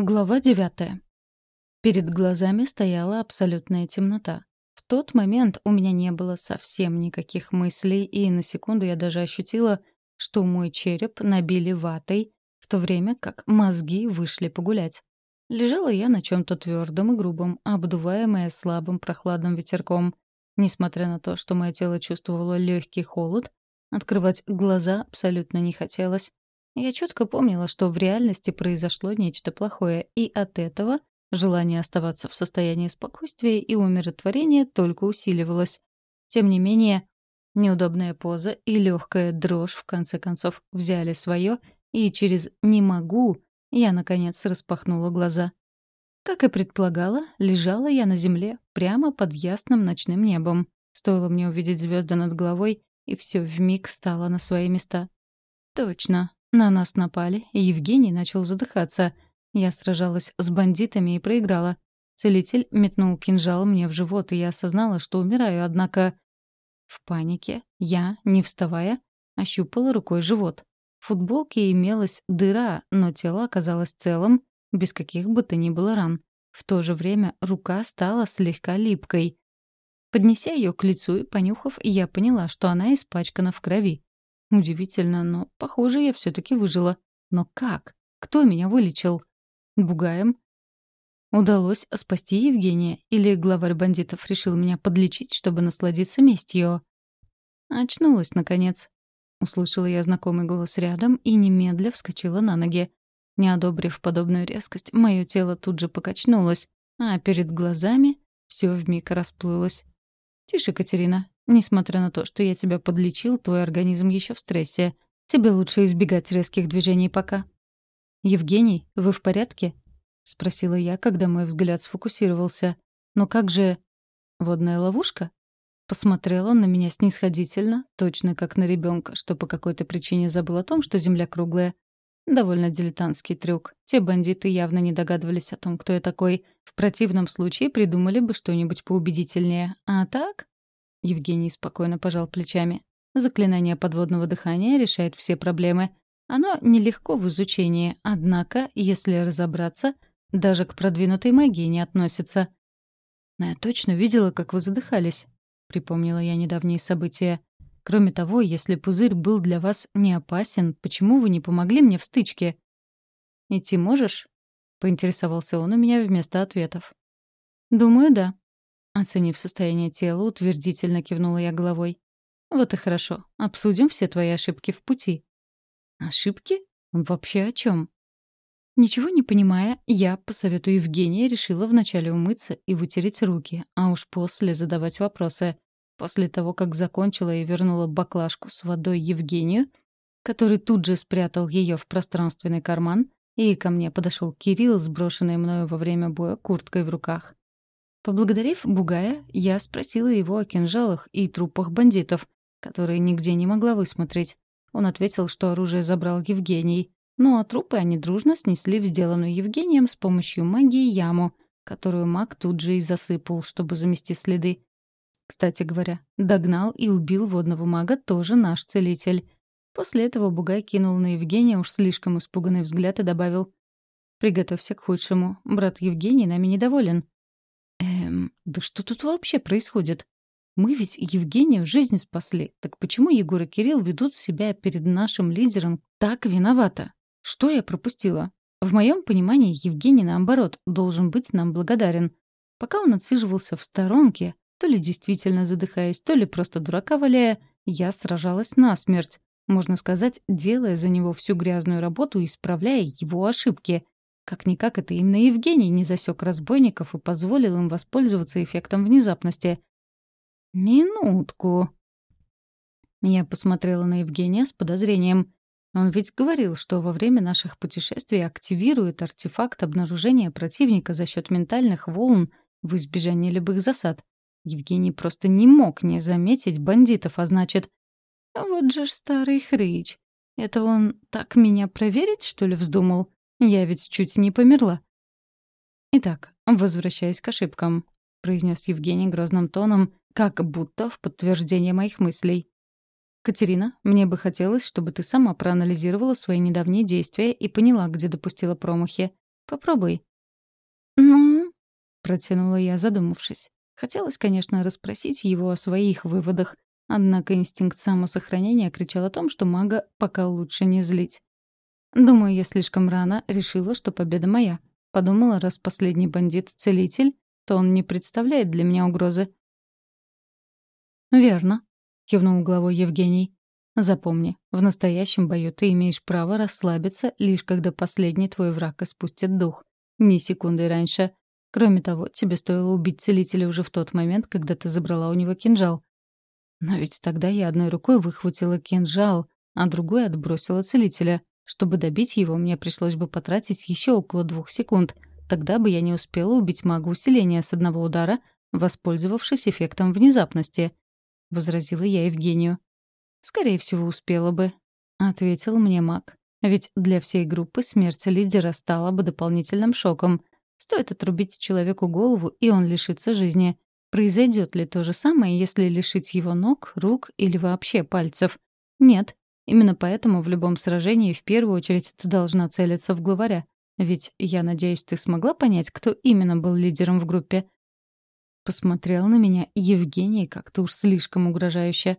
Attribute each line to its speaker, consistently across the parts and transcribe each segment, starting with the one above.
Speaker 1: Глава девятая. Перед глазами стояла абсолютная темнота. В тот момент у меня не было совсем никаких мыслей, и на секунду я даже ощутила, что мой череп набили ватой, в то время как мозги вышли погулять. Лежала я на чем то твердом и грубом, обдуваемая слабым прохладным ветерком. Несмотря на то, что мое тело чувствовало легкий холод, открывать глаза абсолютно не хотелось. Я четко помнила, что в реальности произошло нечто плохое, и от этого желание оставаться в состоянии спокойствия и умиротворения только усиливалось. Тем не менее, неудобная поза и легкая дрожь в конце концов взяли свое, и через «не могу» я, наконец, распахнула глаза. Как и предполагала, лежала я на земле, прямо под ясным ночным небом. Стоило мне увидеть звезды над головой, и все вмиг стало на свои места. Точно, на нас напали, и Евгений начал задыхаться. Я сражалась с бандитами и проиграла. Целитель метнул кинжал мне в живот, и я осознала, что умираю, однако... В панике я, не вставая, ощупала рукой живот. В футболке имелась дыра, но тело оказалось целым, без каких бы то ни было ран. В то же время рука стала слегка липкой. Поднеся ее к лицу и понюхав, я поняла, что она испачкана в крови. Удивительно, но, похоже, я все-таки выжила. Но как? Кто меня вылечил? Бугаем? Удалось спасти Евгения? Или главарь бандитов решил меня подлечить, чтобы насладиться местью? Очнулась, наконец. Услышала я знакомый голос рядом и немедля вскочила на ноги. Не одобрив подобную резкость, мое тело тут же покачнулось, а перед глазами все вмиг расплылось. «Тише, Катерина, Несмотря на то, что я тебя подлечил, твой организм еще в стрессе. Тебе лучше избегать резких движений пока. «Евгений, вы в порядке?» — спросила я, когда мой взгляд сфокусировался. «Но как же...» «Водная ловушка?» Посмотрел он на меня снисходительно, точно как на ребенка, что по какой-то причине забыл о том, что земля круглая. Довольно дилетантский трюк. Те бандиты явно не догадывались о том, кто я такой. В противном случае придумали бы что-нибудь поубедительнее. А так? Евгений спокойно пожал плечами. Заклинание подводного дыхания решает все проблемы. Оно нелегко в изучении, однако, если разобраться, даже к продвинутой магии не относится. «Но я точно видела, как вы задыхались», — припомнила я недавние события. «Кроме того, если пузырь был для вас не опасен, почему вы не помогли мне в стычке?» «Идти можешь?» — поинтересовался он у меня вместо ответов. «Думаю, да», Оценив состояние тела, утвердительно кивнула я головой. «Вот и хорошо. Обсудим все твои ошибки в пути». «Ошибки? Вообще о чем? Ничего не понимая, я, по совету Евгения, решила вначале умыться и вытереть руки, а уж после задавать вопросы. После того, как закончила и вернула баклажку с водой Евгению, который тут же спрятал ее в пространственный карман, и ко мне подошел Кирилл, сброшенный мною во время боя курткой в руках. Поблагодарив Бугая, я спросила его о кинжалах и трупах бандитов, которые нигде не могла высмотреть. Он ответил, что оружие забрал Евгений, ну а трупы они дружно снесли в сделанную Евгением с помощью магии яму, которую маг тут же и засыпал, чтобы замести следы. Кстати говоря, догнал и убил водного мага тоже наш целитель. После этого Бугай кинул на Евгения уж слишком испуганный взгляд и добавил «Приготовься к худшему. Брат Евгений нами недоволен. Эм, да что тут вообще происходит? Мы ведь Евгению жизнь спасли. Так почему Егор и Кирилл ведут себя перед нашим лидером так виновато? Что я пропустила? В моем понимании Евгений, наоборот, должен быть нам благодарен. Пока он отсиживался в сторонке, то ли действительно задыхаясь, то ли просто дурака валяя, я сражалась насмерть. Можно сказать, делая за него всю грязную работу и исправляя его ошибки. Как-никак это именно Евгений не засек разбойников и позволил им воспользоваться эффектом внезапности. «Минутку». Я посмотрела на Евгения с подозрением. Он ведь говорил, что во время наших путешествий активирует артефакт обнаружения противника за счет ментальных волн в избежание любых засад. Евгений просто не мог не заметить бандитов, а значит... Вот же ж старый хрыч. Это он так меня проверить, что ли, вздумал? Я ведь чуть не померла. Итак, возвращаясь к ошибкам, произнес Евгений грозным тоном, как будто в подтверждение моих мыслей. «Катерина, мне бы хотелось, чтобы ты сама проанализировала свои недавние действия и поняла, где допустила промахи. Попробуй». «Ну?» — протянула я, задумавшись. Хотелось, конечно, расспросить его о своих выводах, однако инстинкт самосохранения кричал о том, что мага пока лучше не злить. Думаю, я слишком рано решила, что победа моя. Подумала, раз последний бандит — целитель, то он не представляет для меня угрозы. «Верно», — кивнул головой Евгений. «Запомни, в настоящем бою ты имеешь право расслабиться, лишь когда последний твой враг испустит дух. Ни секунды раньше. Кроме того, тебе стоило убить целителя уже в тот момент, когда ты забрала у него кинжал. Но ведь тогда я одной рукой выхватила кинжал, а другой отбросила целителя. Чтобы добить его, мне пришлось бы потратить еще около двух секунд. Тогда бы я не успела убить мага усиления с одного удара, воспользовавшись эффектом внезапности. — возразила я Евгению. «Скорее всего, успела бы», — ответил мне маг. «Ведь для всей группы смерть лидера стала бы дополнительным шоком. Стоит отрубить человеку голову, и он лишится жизни. Произойдет ли то же самое, если лишить его ног, рук или вообще пальцев? Нет. Именно поэтому в любом сражении в первую очередь ты должна целиться в главаря. Ведь, я надеюсь, ты смогла понять, кто именно был лидером в группе. Посмотрел на меня Евгений как-то уж слишком угрожающе.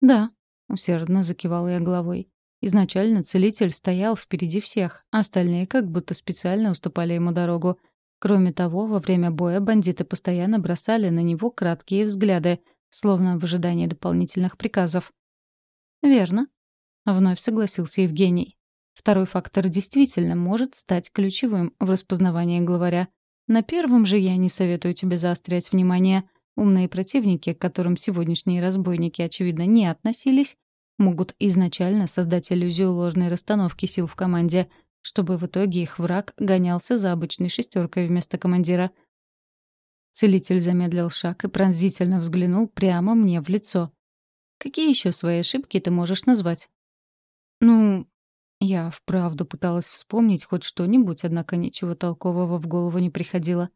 Speaker 1: «Да», — усердно закивала я головой. Изначально целитель стоял впереди всех, остальные как будто специально уступали ему дорогу. Кроме того, во время боя бандиты постоянно бросали на него краткие взгляды, словно в ожидании дополнительных приказов. «Верно», — вновь согласился Евгений. Второй фактор действительно может стать ключевым в распознавании главаря. На первом же я не советую тебе заострять внимание. Умные противники, к которым сегодняшние разбойники, очевидно, не относились, могут изначально создать иллюзию ложной расстановки сил в команде, чтобы в итоге их враг гонялся за обычной шестеркой вместо командира. Целитель замедлил шаг и пронзительно взглянул прямо мне в лицо. «Какие еще свои ошибки ты можешь назвать?» «Ну, я вправду пыталась вспомнить хоть что-нибудь, однако ничего толкового в голову не приходило.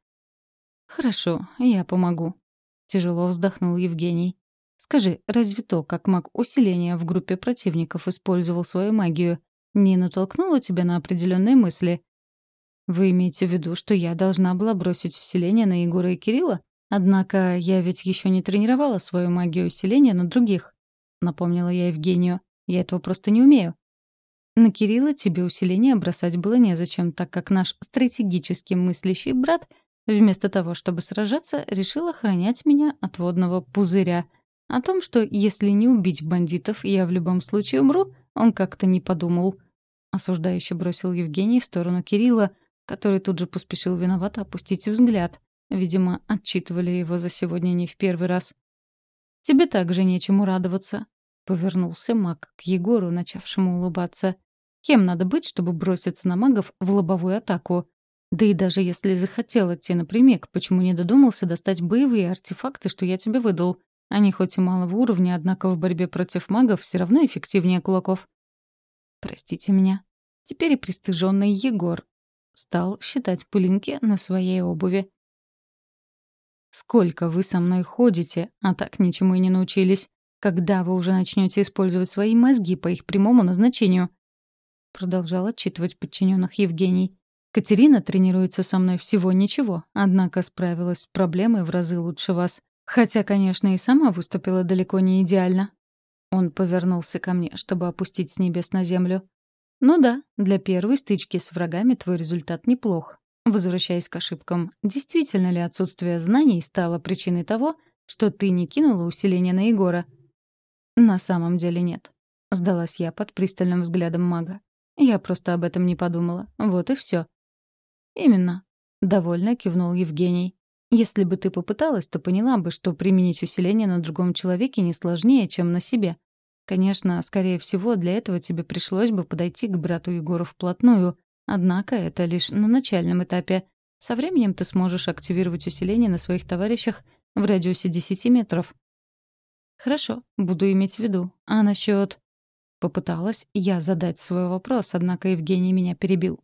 Speaker 1: «Хорошо, я помогу», — тяжело вздохнул Евгений. «Скажи, разве то, как маг усиления в группе противников использовал свою магию, не натолкнуло тебя на определенные мысли?» «Вы имеете в виду, что я должна была бросить усиление на Егора и Кирилла? Однако я ведь еще не тренировала свою магию усиления на других», — напомнила я Евгению. «Я этого просто не умею». На Кирилла тебе усиление бросать было незачем, так как наш стратегически мыслящий брат, вместо того, чтобы сражаться, решил охранять меня от водного пузыря. О том, что если не убить бандитов, я в любом случае умру, он как-то не подумал. Осуждающе бросил Евгений в сторону Кирилла, который тут же поспешил виновато опустить взгляд. Видимо, отчитывали его за сегодня не в первый раз. «Тебе также нечему радоваться», — повернулся маг к Егору, начавшему улыбаться. Кем надо быть, чтобы броситься на магов в лобовую атаку? Да и даже если захотел идти напрямик, почему не додумался достать боевые артефакты, что я тебе выдал? Они хоть и малого уровня, однако в борьбе против магов все равно эффективнее кулаков. Простите меня. Теперь и пристыженный Егор стал считать пылинки на своей обуви. «Сколько вы со мной ходите, а так ничему и не научились. Когда вы уже начнете использовать свои мозги по их прямому назначению?» Продолжал отчитывать подчиненных Евгений. Катерина тренируется со мной всего ничего, однако справилась с проблемой в разы лучше вас. Хотя, конечно, и сама выступила далеко не идеально. Он повернулся ко мне, чтобы опустить с небес на землю. Ну да, для первой стычки с врагами твой результат неплох. Возвращаясь к ошибкам, действительно ли отсутствие знаний стало причиной того, что ты не кинула усиление на Егора? На самом деле нет. Сдалась я под пристальным взглядом мага. Я просто об этом не подумала. Вот и все. Именно. Довольно кивнул Евгений. Если бы ты попыталась, то поняла бы, что применить усиление на другом человеке не сложнее, чем на себе. Конечно, скорее всего, для этого тебе пришлось бы подойти к брату Егору вплотную. Однако это лишь на начальном этапе. Со временем ты сможешь активировать усиление на своих товарищах в радиусе 10 метров. Хорошо, буду иметь в виду. А насчет... Попыталась я задать свой вопрос, однако Евгений меня перебил.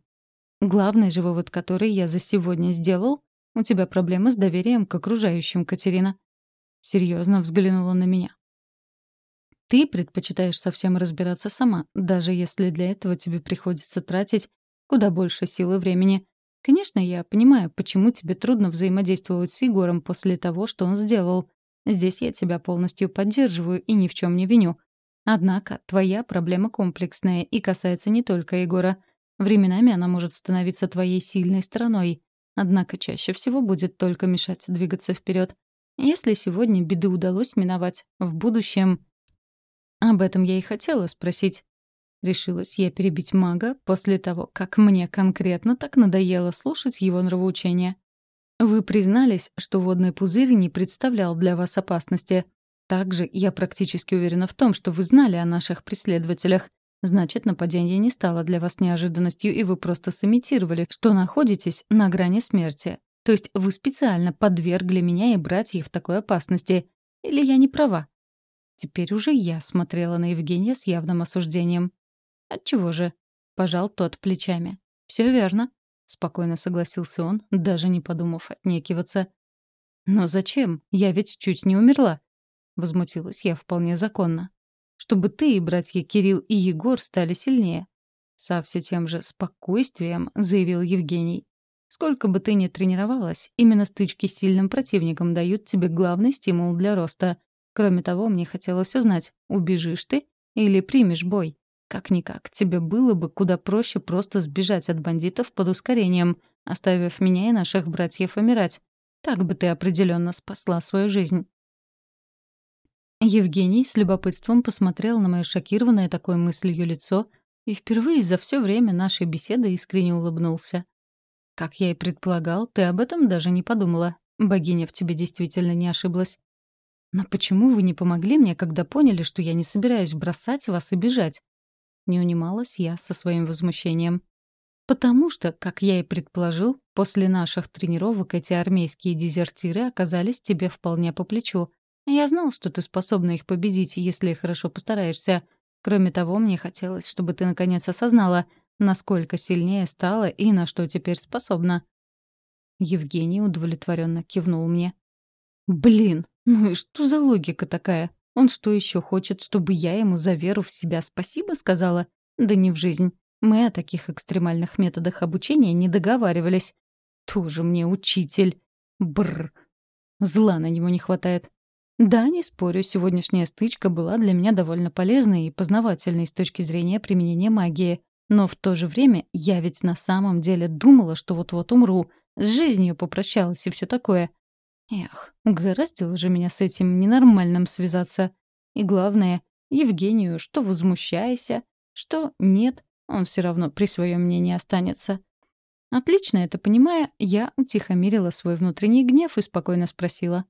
Speaker 1: Главный же вывод, который я за сегодня сделал, у тебя проблемы с доверием к окружающим, Катерина. Серьезно взглянула на меня. Ты предпочитаешь совсем разбираться сама, даже если для этого тебе приходится тратить куда больше сил и времени. Конечно, я понимаю, почему тебе трудно взаимодействовать с Егором после того, что он сделал. Здесь я тебя полностью поддерживаю и ни в чем не виню. Однако твоя проблема комплексная и касается не только Егора. Временами она может становиться твоей сильной стороной. Однако чаще всего будет только мешать двигаться вперед. Если сегодня беды удалось миновать, в будущем... Об этом я и хотела спросить. Решилась я перебить мага после того, как мне конкретно так надоело слушать его нравоучения. Вы признались, что водный пузырь не представлял для вас опасности. Также я практически уверена в том, что вы знали о наших преследователях. Значит, нападение не стало для вас неожиданностью, и вы просто сымитировали, что находитесь на грани смерти. То есть вы специально подвергли меня и братьев такой опасности. Или я не права? Теперь уже я смотрела на Евгения с явным осуждением. «Отчего же?» — пожал тот плечами. «Все верно», — спокойно согласился он, даже не подумав отнекиваться. «Но зачем? Я ведь чуть не умерла», — возмутилась я вполне законно. «Чтобы ты и братья Кирилл и Егор стали сильнее», — со все тем же спокойствием заявил Евгений. «Сколько бы ты ни тренировалась, именно стычки с сильным противником дают тебе главный стимул для роста. Кроме того, мне хотелось узнать, убежишь ты или примешь бой. Как-никак, тебе было бы куда проще просто сбежать от бандитов под ускорением, оставив меня и наших братьев умирать. Так бы ты определенно спасла свою жизнь. Евгений с любопытством посмотрел на мое шокированное такой мыслью лицо и впервые за все время нашей беседы искренне улыбнулся. «Как я и предполагал, ты об этом даже не подумала. Богиня в тебе действительно не ошиблась. Но почему вы не помогли мне, когда поняли, что я не собираюсь бросать вас и бежать? Не унималась я со своим возмущением. Потому что, как я и предположил, после наших тренировок эти армейские дезертиры оказались тебе вполне по плечу. Я знал, что ты способна их победить, если хорошо постараешься. Кроме того, мне хотелось, чтобы ты наконец осознала, насколько сильнее стала и на что теперь способна. Евгений удовлетворенно кивнул мне. «Блин, ну и что за логика такая? Он что еще хочет, чтобы я ему за веру в себя спасибо сказала? Да не в жизнь. Мы о таких экстремальных методах обучения не договаривались. Тоже мне учитель. Бррр. Зла на него не хватает. Да, не спорю, сегодняшняя стычка была для меня довольно полезной и познавательной с точки зрения применения магии. Но в то же время я ведь на самом деле думала, что вот-вот умру, с жизнью попрощалась и все такое. Эх, угораздило же меня с этим ненормальным связаться. И главное, Евгению, что возмущайся, что нет, он все равно при своем мнении останется. Отлично это понимая, я утихомирила свой внутренний гнев и спокойно спросила.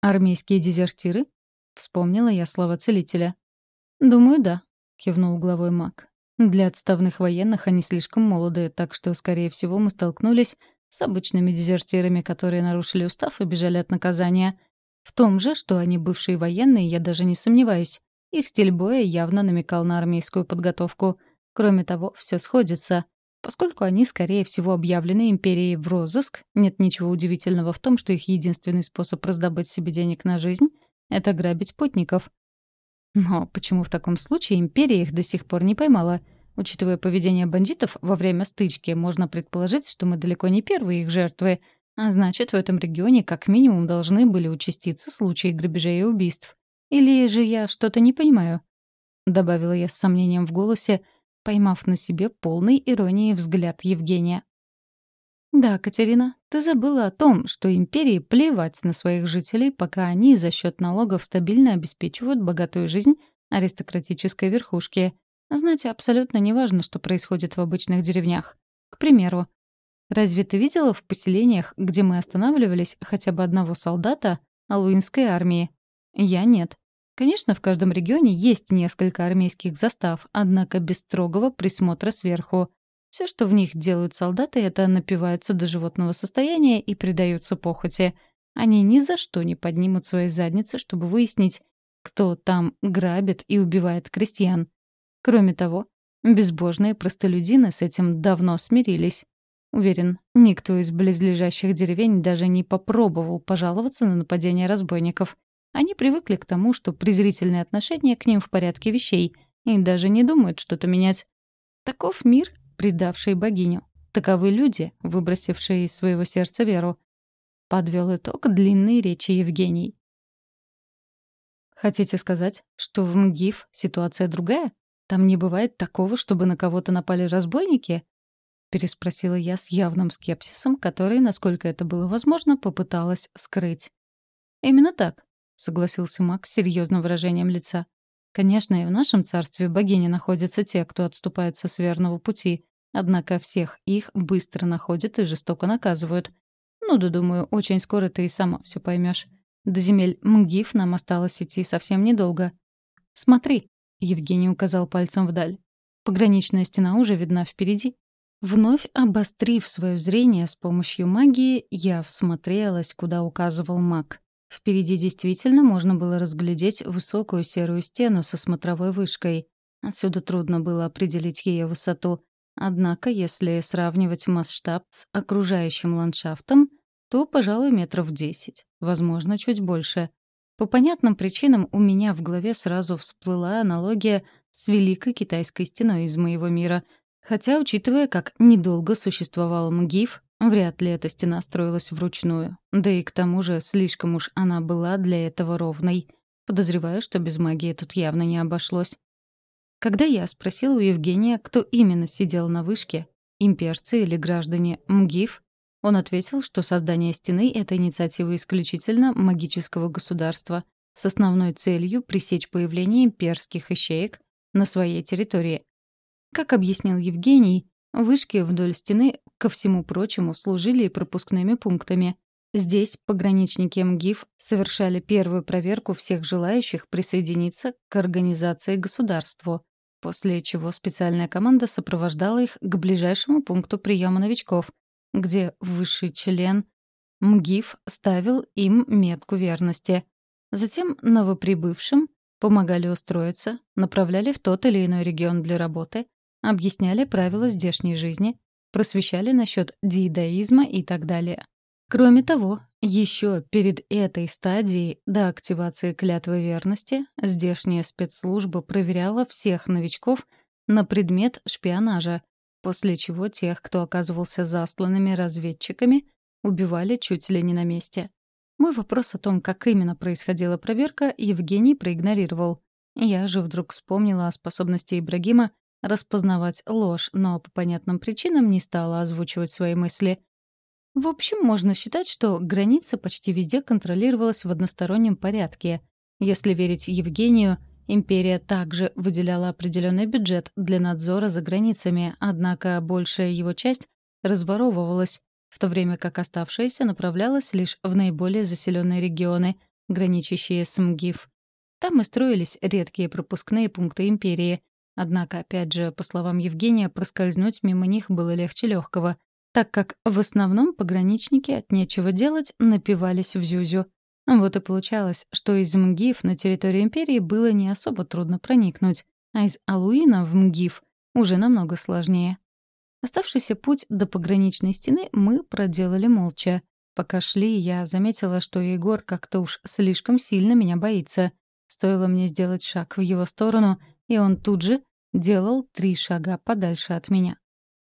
Speaker 1: «Армейские дезертиры?» — вспомнила я слова целителя. «Думаю, да», — кивнул главой маг. «Для отставных военных они слишком молодые, так что, скорее всего, мы столкнулись с обычными дезертирами, которые нарушили устав и бежали от наказания. В том же, что они бывшие военные, я даже не сомневаюсь. Их стиль боя явно намекал на армейскую подготовку. Кроме того, все сходится. Поскольку они, скорее всего, объявлены империей в розыск, нет ничего удивительного в том, что их единственный способ раздобыть себе денег на жизнь — это грабить путников. Но почему в таком случае империя их до сих пор не поймала — Учитывая поведение бандитов во время стычки, можно предположить, что мы далеко не первые их жертвы, а значит, в этом регионе как минимум должны были участиться случаи грабежей и убийств. Или же я что-то не понимаю?» Добавила я с сомнением в голосе, поймав на себе полный иронии взгляд Евгения. «Да, Катерина, ты забыла о том, что империи плевать на своих жителей, пока они за счет налогов стабильно обеспечивают богатую жизнь аристократической верхушки. Знать абсолютно не важно, что происходит в обычных деревнях. К примеру, разве ты видела в поселениях, где мы останавливались, хотя бы одного солдата алуинской армии? Я нет. Конечно, в каждом регионе есть несколько армейских застав, однако без строгого присмотра сверху. Все, что в них делают солдаты, это напиваются до животного состояния и предаются похоти. Они ни за что не поднимут свои задницы, чтобы выяснить, кто там грабит и убивает крестьян. Кроме того, безбожные простолюдины с этим давно смирились. Уверен, никто из близлежащих деревень даже не попробовал пожаловаться на нападение разбойников. Они привыкли к тому, что презрительное отношение к ним в порядке вещей, и даже не думают что-то менять. Таков мир, предавший богиню. таковы люди, выбросившие из своего сердца веру. Подвел итог длинной речи Евгений. Хотите сказать, что в МГИФ ситуация другая? Там не бывает такого, чтобы на кого-то напали разбойники? Переспросила я с явным скепсисом, который, насколько это было возможно, попыталась скрыть. Именно так, согласился Макс с серьезным выражением лица. Конечно, и в нашем царстве богини находятся те, кто отступают со сверного пути, однако всех их быстро находят и жестоко наказывают. Ну да, думаю, очень скоро ты и сама все поймешь. До земель МГИФ нам осталось идти совсем недолго. «Смотри», — Евгений указал пальцем вдаль. «Пограничная стена уже видна впереди». Вновь обострив свое зрение с помощью магии, я всмотрелась, куда указывал маг. Впереди действительно можно было разглядеть высокую серую стену со смотровой вышкой. Отсюда трудно было определить ее высоту. Однако, если сравнивать масштаб с окружающим ландшафтом, то, пожалуй, метров десять, возможно, чуть больше. По понятным причинам у меня в голове сразу всплыла аналогия с Великой Китайской стеной из моего мира. Хотя, учитывая, как недолго существовал МГИФ, вряд ли эта стена строилась вручную. Да и к тому же слишком уж она была для этого ровной. Подозреваю, что без магии тут явно не обошлось. Когда я спросила у Евгения, кто именно сидел на вышке, имперцы или граждане МГИФ, он ответил, что создание стены — это инициатива исключительно магического государства с основной целью пресечь появление имперских ищеек на своей территории. Как объяснил Евгений, вышки вдоль стены, ко всему прочему, служили и пропускными пунктами. Здесь пограничники МГИФ совершали первую проверку всех желающих присоединиться к организации государству, после чего специальная команда сопровождала их к ближайшему пункту приема новичков — где высший член МГИФ ставил им метку верности. Затем новоприбывшим помогали устроиться, направляли в тот или иной регион для работы, объясняли правила здешней жизни, просвещали насчет дидаизма и так далее. Кроме того, еще перед этой стадией до активации клятвы верности здешняя спецслужба проверяла всех новичков на предмет шпионажа, после чего тех, кто оказывался засланными разведчиками, убивали чуть ли не на месте. Мой вопрос о том, как именно происходила проверка, Евгений проигнорировал. Я же вдруг вспомнила о способности Ибрагима распознавать ложь, но по понятным причинам не стала озвучивать свои мысли. В общем, можно считать, что граница почти везде контролировалась в одностороннем порядке. Если верить Евгению, Империя также выделяла определенный бюджет для надзора за границами, однако большая его часть разворовывалась, в то время как оставшаяся направлялась лишь в наиболее заселенные регионы, граничащие с МГИФ. Там и строились редкие пропускные пункты империи. Однако, опять же, по словам Евгения, проскользнуть мимо них было легче легкого, так как в основном пограничники от нечего делать напивались в Зюзю — вот и получалось, что из МГИФ на территорию империи было не особо трудно проникнуть, а из Алуина в МГИФ уже намного сложнее. Оставшийся путь до пограничной стены мы проделали молча. Пока шли, я заметила, что Егор как-то уж слишком сильно меня боится. Стоило мне сделать шаг в его сторону, и он тут же делал три шага подальше от меня.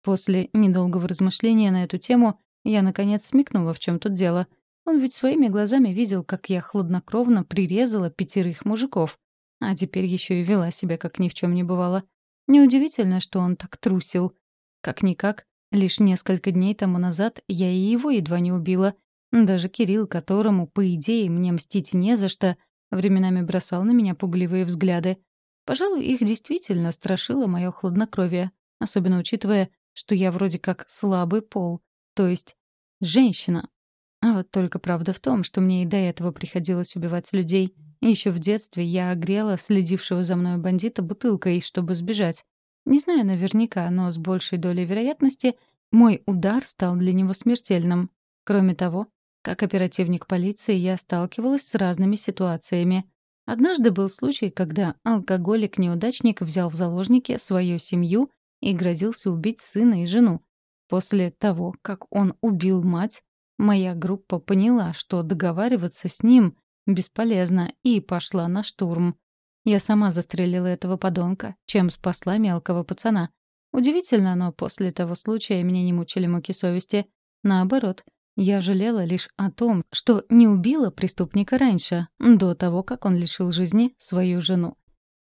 Speaker 1: После недолгого размышления на эту тему я, наконец, смекнула, в чем тут дело — он ведь своими глазами видел, как я хладнокровно прирезала пятерых мужиков, а теперь еще и вела себя, как ни в чем не бывало. Неудивительно, что он так трусил. Как-никак, лишь несколько дней тому назад я и его едва не убила. Даже Кирилл, которому, по идее, мне мстить не за что, временами бросал на меня пугливые взгляды. Пожалуй, их действительно страшило мое хладнокровие, особенно учитывая, что я вроде как слабый пол, то есть женщина, а вот только правда в том, что мне и до этого приходилось убивать людей. Еще в детстве я огрела следившего за мной бандита бутылкой, чтобы сбежать. Не знаю наверняка, но с большей долей вероятности мой удар стал для него смертельным. Кроме того, как оперативник полиции я сталкивалась с разными ситуациями. Однажды был случай, когда алкоголик-неудачник взял в заложники свою семью и грозился убить сына и жену. После того, как он убил мать, Моя группа поняла, что договариваться с ним бесполезно, и пошла на штурм. Я сама застрелила этого подонка, чем спасла мелкого пацана. Удивительно, но после того случая меня не мучили муки совести. Наоборот, я жалела лишь о том, что не убила преступника раньше, до того, как он лишил жизни свою жену.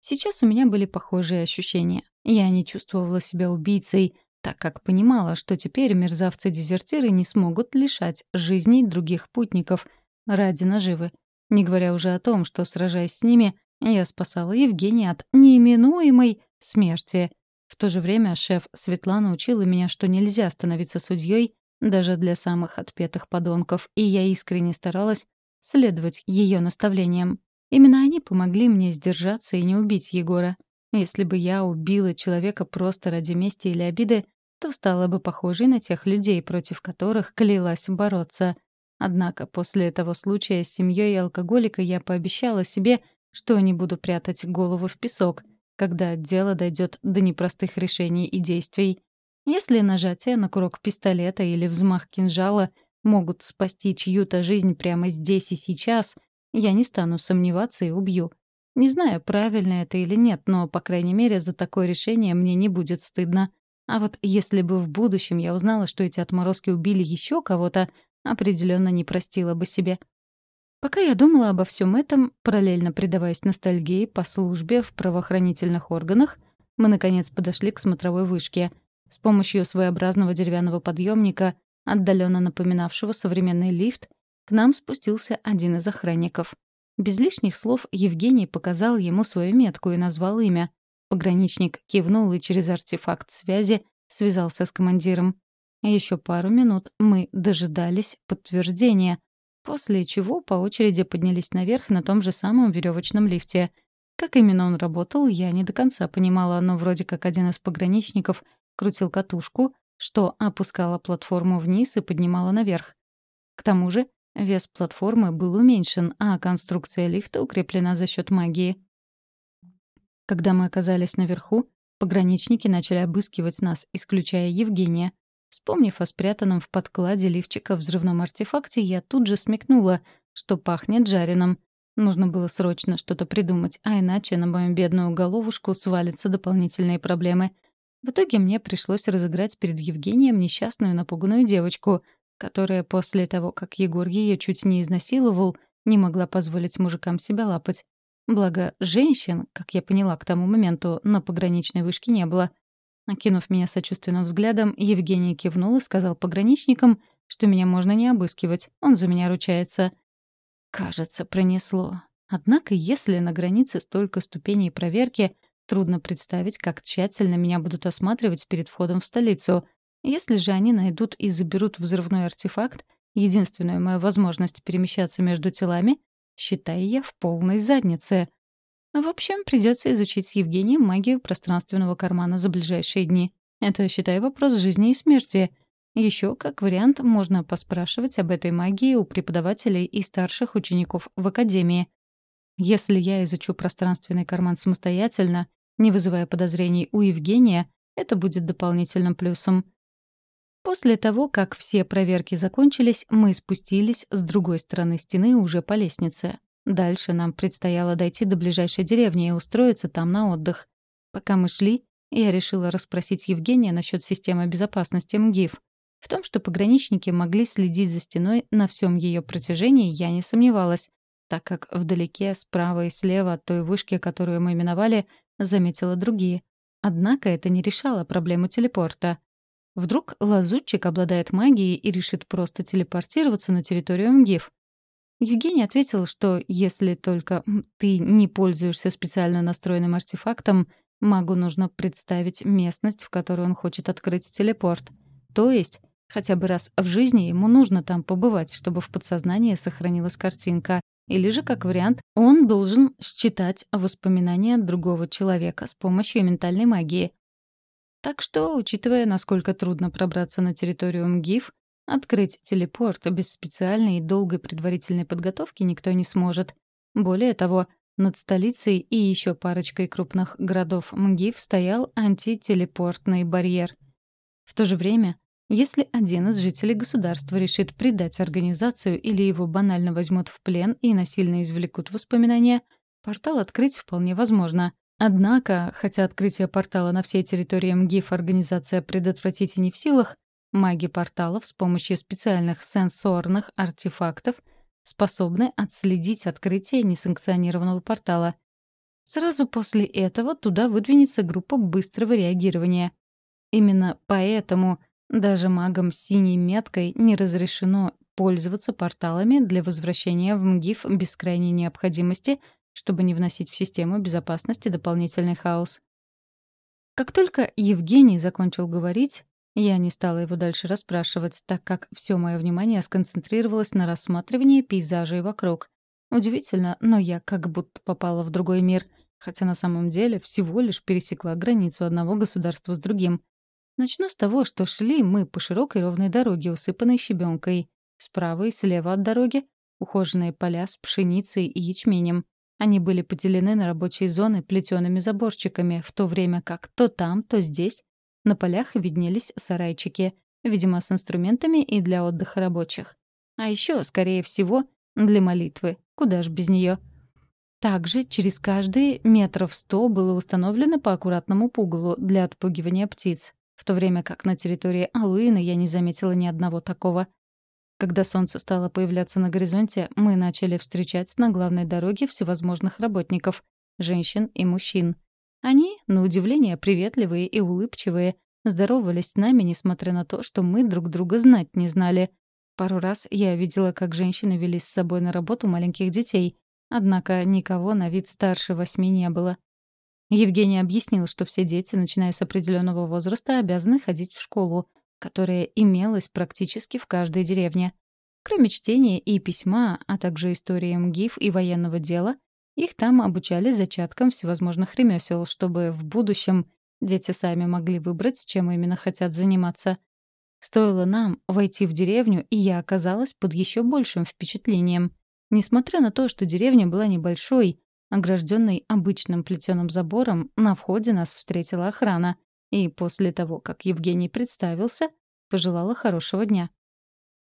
Speaker 1: Сейчас у меня были похожие ощущения. Я не чувствовала себя убийцей, так как понимала, что теперь мерзавцы-дезертиры не смогут лишать жизней других путников ради наживы. Не говоря уже о том, что, сражаясь с ними, я спасала Евгения от неименуемой смерти. В то же время шеф Светлана учила меня, что нельзя становиться судьей даже для самых отпетых подонков, и я искренне старалась следовать ее наставлениям. Именно они помогли мне сдержаться и не убить Егора. Если бы я убила человека просто ради мести или обиды, то стала бы похожей на тех людей, против которых клялась бороться. Однако после того случая с семьей алкоголика я пообещала себе, что не буду прятать голову в песок, когда дело дойдет до непростых решений и действий. Если нажатие на курок пистолета или взмах кинжала могут спасти чью-то жизнь прямо здесь и сейчас, я не стану сомневаться и убью. Не знаю, правильно это или нет, но, по крайней мере, за такое решение мне не будет стыдно. А вот если бы в будущем я узнала, что эти отморозки убили еще кого-то, определенно не простила бы себе. Пока я думала обо всем этом, параллельно предаваясь ностальгии по службе в правоохранительных органах, мы, наконец, подошли к смотровой вышке. С помощью своеобразного деревянного подъемника, отдаленно напоминавшего современный лифт, к нам спустился один из охранников. Без лишних слов Евгений показал ему свою метку и назвал имя. Пограничник кивнул и через артефакт связи связался с командиром. Еще пару минут мы дожидались подтверждения, после чего по очереди поднялись наверх на том же самом веревочном лифте. Как именно он работал, я не до конца понимала, но вроде как один из пограничников крутил катушку, что опускала платформу вниз и поднимала наверх. К тому же вес платформы был уменьшен, а конструкция лифта укреплена за счет магии. Когда мы оказались наверху, пограничники начали обыскивать нас, исключая Евгения. Вспомнив о спрятанном в подкладе лифчика взрывном артефакте, я тут же смекнула, что пахнет жареным. Нужно было срочно что-то придумать, а иначе на мою бедную головушку свалятся дополнительные проблемы. В итоге мне пришлось разыграть перед Евгением несчастную напуганную девочку, которая после того, как Егор ее чуть не изнасиловал, не могла позволить мужикам себя лапать. Благо, женщин, как я поняла к тому моменту, на пограничной вышке не было — Окинув меня сочувственным взглядом, Евгений кивнул и сказал пограничникам, что меня можно не обыскивать, он за меня ручается. Кажется, пронесло. Однако, если на границе столько ступеней проверки, трудно представить, как тщательно меня будут осматривать перед входом в столицу. Если же они найдут и заберут взрывной артефакт, единственную мою возможность перемещаться между телами, считай я в полной заднице. В общем, придется изучить с Евгением магию пространственного кармана за ближайшие дни. Это, считай, вопрос жизни и смерти. Еще, как вариант, можно поспрашивать об этой магии у преподавателей и старших учеников в академии. Если я изучу пространственный карман самостоятельно, не вызывая подозрений у Евгения, это будет дополнительным плюсом. После того, как все проверки закончились, мы спустились с другой стороны стены уже по лестнице. Дальше нам предстояло дойти до ближайшей деревни и устроиться там на отдых. Пока мы шли, я решила расспросить Евгения насчет системы безопасности МГИФ. В том, что пограничники могли следить за стеной на всем ее протяжении, я не сомневалась, так как вдалеке, справа и слева от той вышки, которую мы именовали, заметила другие. Однако это не решало проблему телепорта. Вдруг лазутчик обладает магией и решит просто телепортироваться на территорию МГИФ. Евгений ответил, что если только ты не пользуешься специально настроенным артефактом, магу нужно представить местность, в которой он хочет открыть телепорт. То есть, хотя бы раз в жизни ему нужно там побывать, чтобы в подсознании сохранилась картинка. Или же, как вариант, он должен считать воспоминания другого человека с помощью ментальной магии. Так что, учитывая, насколько трудно пробраться на территорию МГИФ, Открыть телепорт без специальной и долгой предварительной подготовки никто не сможет. Более того, над столицей и еще парочкой крупных городов МГИФ стоял антителепортный барьер. В то же время, если один из жителей государства решит предать организацию или его банально возьмут в плен и насильно извлекут воспоминания, портал открыть вполне возможно. Однако, хотя открытие портала на всей территории МГИФ организация предотвратить и не в силах, маги порталов с помощью специальных сенсорных артефактов способны отследить открытие несанкционированного портала. Сразу после этого туда выдвинется группа быстрого реагирования. Именно поэтому даже магам с синей меткой не разрешено пользоваться порталами для возвращения в МГИФ без крайней необходимости, чтобы не вносить в систему безопасности дополнительный хаос. Как только Евгений закончил говорить, я не стала его дальше расспрашивать, так как все мое внимание сконцентрировалось на рассматривании пейзажей вокруг. Удивительно, но я как будто попала в другой мир, хотя на самом деле всего лишь пересекла границу одного государства с другим. Начну с того, что шли мы по широкой ровной дороге, усыпанной щебенкой. Справа и слева от дороги — ухоженные поля с пшеницей и ячменем. Они были поделены на рабочие зоны плетеными заборчиками, в то время как то там, то здесь на полях виднелись сарайчики, видимо, с инструментами и для отдыха рабочих. А еще, скорее всего, для молитвы. Куда ж без нее? Также через каждые метров сто было установлено по аккуратному пугалу для отпугивания птиц, в то время как на территории Алуины я не заметила ни одного такого. Когда солнце стало появляться на горизонте, мы начали встречать на главной дороге всевозможных работников, женщин и мужчин. Они, на удивление, приветливые и улыбчивые, здоровались с нами, несмотря на то, что мы друг друга знать не знали. Пару раз я видела, как женщины вели с собой на работу маленьких детей, однако никого на вид старше восьми не было. Евгений объяснил, что все дети, начиная с определенного возраста, обязаны ходить в школу, которое имелось практически в каждой деревне. Кроме чтения и письма, а также истории МГИФ и военного дела, их там обучали зачаткам всевозможных ремесел, чтобы в будущем дети сами могли выбрать, чем именно хотят заниматься. Стоило нам войти в деревню, и я оказалась под еще большим впечатлением. Несмотря на то, что деревня была небольшой, огражденной обычным плетеным забором, на входе нас встретила охрана — и после того, как Евгений представился, пожелала хорошего дня.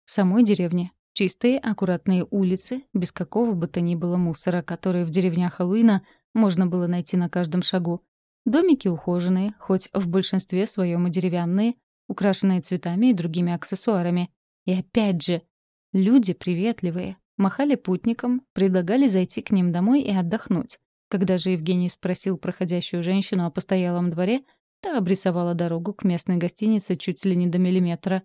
Speaker 1: В самой деревне чистые, аккуратные улицы, без какого бы то ни было мусора, который в деревнях Хэллоуина можно было найти на каждом шагу. Домики ухоженные, хоть в большинстве своем и деревянные, украшенные цветами и другими аксессуарами. И опять же, люди приветливые, махали путникам, предлагали зайти к ним домой и отдохнуть. Когда же Евгений спросил проходящую женщину о постоялом дворе — Та обрисовала дорогу к местной гостинице чуть ли не до миллиметра.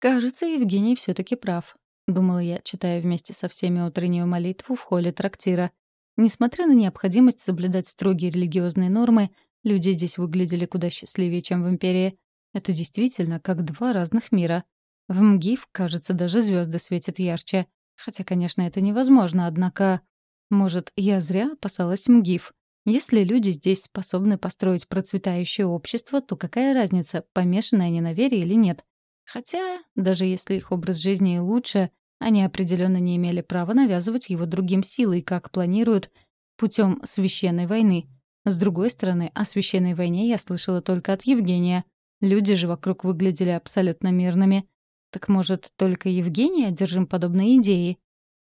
Speaker 1: «Кажется, Евгений все таки прав», — думала я, читая вместе со всеми утреннюю молитву в холле трактира. Несмотря на необходимость соблюдать строгие религиозные нормы, люди здесь выглядели куда счастливее, чем в Империи. Это действительно как два разных мира. В МГИФ, кажется, даже звезды светят ярче. Хотя, конечно, это невозможно, однако... Может, я зря опасалась МГИФ. Если люди здесь способны построить процветающее общество, то какая разница, помешанные они на вере или нет? Хотя, даже если их образ жизни и лучше, они определенно не имели права навязывать его другим силой, как планируют, путем священной войны. С другой стороны, о священной войне я слышала только от Евгения. Люди же вокруг выглядели абсолютно мирными. Так может, только Евгений одержим подобной идеей?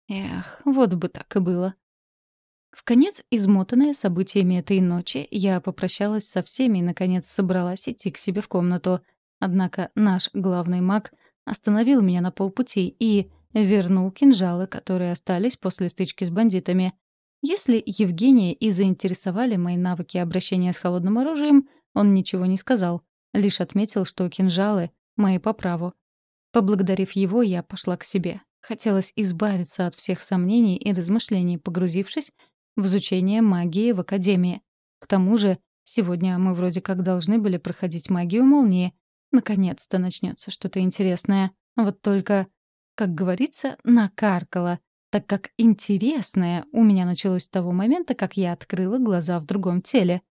Speaker 1: Эх, вот бы так и было. В конец, измотанная событиями этой ночи, я попрощалась со всеми и, наконец, собралась идти к себе в комнату. Однако наш главный маг остановил меня на полпути и вернул кинжалы, которые остались после стычки с бандитами. Если Евгения и заинтересовали мои навыки обращения с холодным оружием, он ничего не сказал, лишь отметил, что кинжалы — мои по праву. Поблагодарив его, я пошла к себе. Хотелось избавиться от всех сомнений и размышлений, погрузившись в изучение магии в Академии. К тому же, сегодня мы вроде как должны были проходить магию молнии. Наконец-то начнется что-то интересное. Вот только, как говорится, накаркало, так как интересное у меня началось с того момента, как я открыла глаза в другом теле.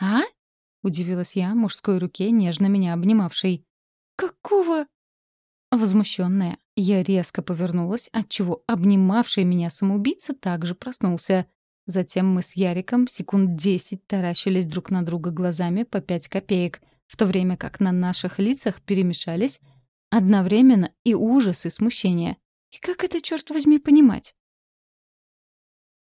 Speaker 1: «А?» — удивилась я мужской руке, нежно меня обнимавшей. «Какого?» Возмущенная, я резко повернулась, отчего обнимавший меня самоубийца также проснулся. Затем мы с Яриком секунд десять таращились друг на друга глазами по пять копеек, в то время как на наших лицах перемешались одновременно и ужас, и смущение. И как это, черт возьми, понимать?